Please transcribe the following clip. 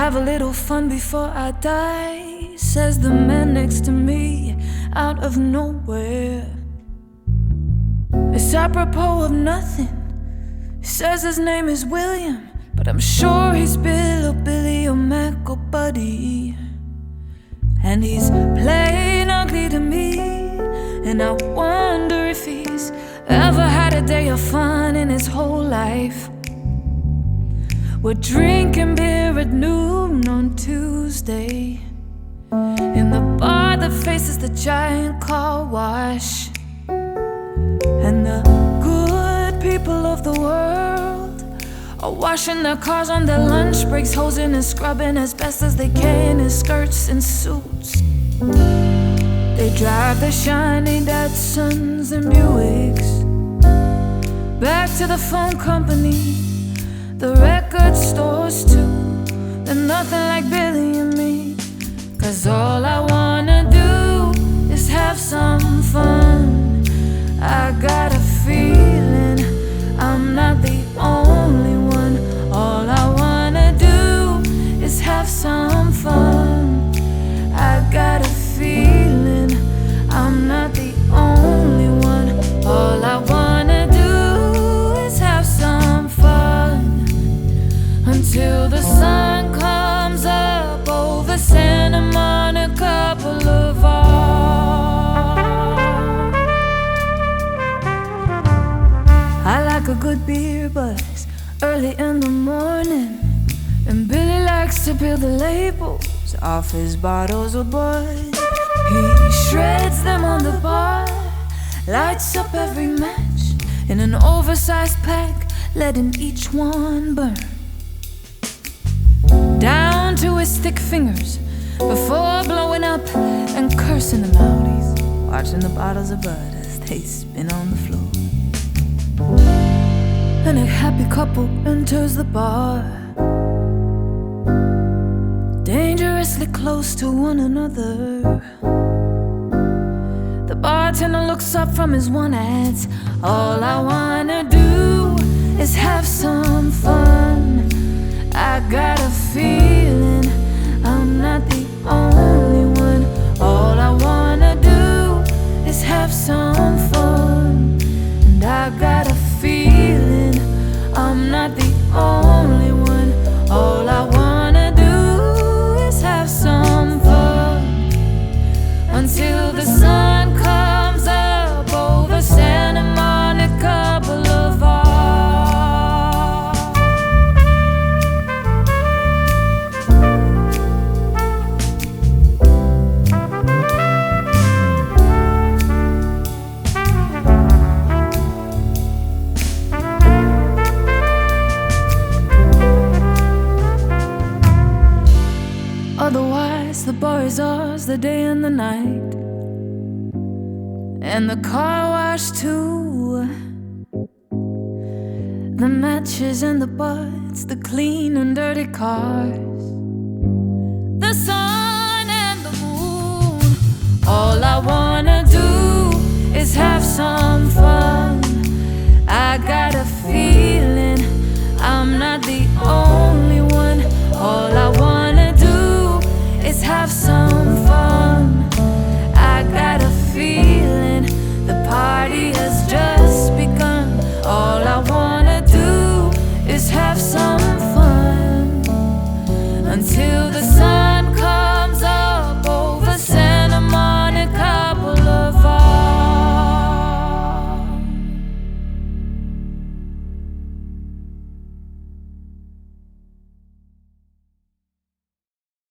have a little fun before I die, says the man next to me out of nowhere. It's apropos of nothing. He says his name is William, but I'm sure he's Bill or Billy or Mac or Buddy. And he's plain ugly to me, and I wonder if he's ever had a day of fun in his whole life. We're drinking beer at noon on Tuesday in the bar that faces the giant car wash. Of the world are washing their cars on their lunch breaks, hosing and scrubbing as best as they can in skirts and suits. They drive their shiny Datsuns and Buicks back to the phone company the record stores too. They're nothing like Billy and me. Cause all I wanna like a good beer buzz early in the morning, and Billy likes to peel the labels off his bottles of bud. He shreds them on the bar, lights up every match in an oversized pack, letting each one burn down to his thick fingers before blowing up and cursing them out. He's watching the bottles of bud as they spin on the floor. And a happy couple enters the bar, dangerously close to one another. The bartender looks up from his one ads. All I wanna do is have some fun. I got a feeling until the sun Otherwise, the bar is ours the day and the night, and the car wash too. The matches and the butts, the clean and dirty cars,